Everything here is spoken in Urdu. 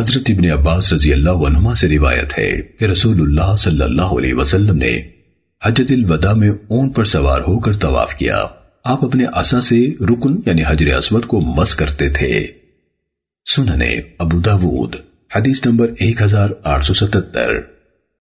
حضرت ابن عباس رضی اللہ عنہما سے روایت ہے کہ رسول اللہ صلی اللہ علیہ وسلم نے حجت الوداع میں اون پر سوار ہو کر طواف کیا۔ آپ اپنے عصا سے رکن یعنی حجر اسود کو مس کرتے تھے۔ سننے ابو داود، حدیث نمبر ایک ہزار آٹھ سو ستتر۔